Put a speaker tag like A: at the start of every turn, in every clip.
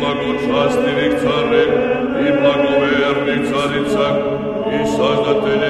A: благочастивих царек и благоверных царица и создателей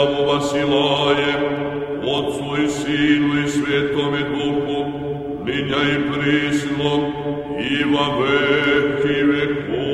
A: slavu Vasilajem, Otcu i Sinu i Svetome Duhu, minja i prislom, i va veki veku.